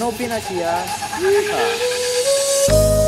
Novinasia. Yeehaw.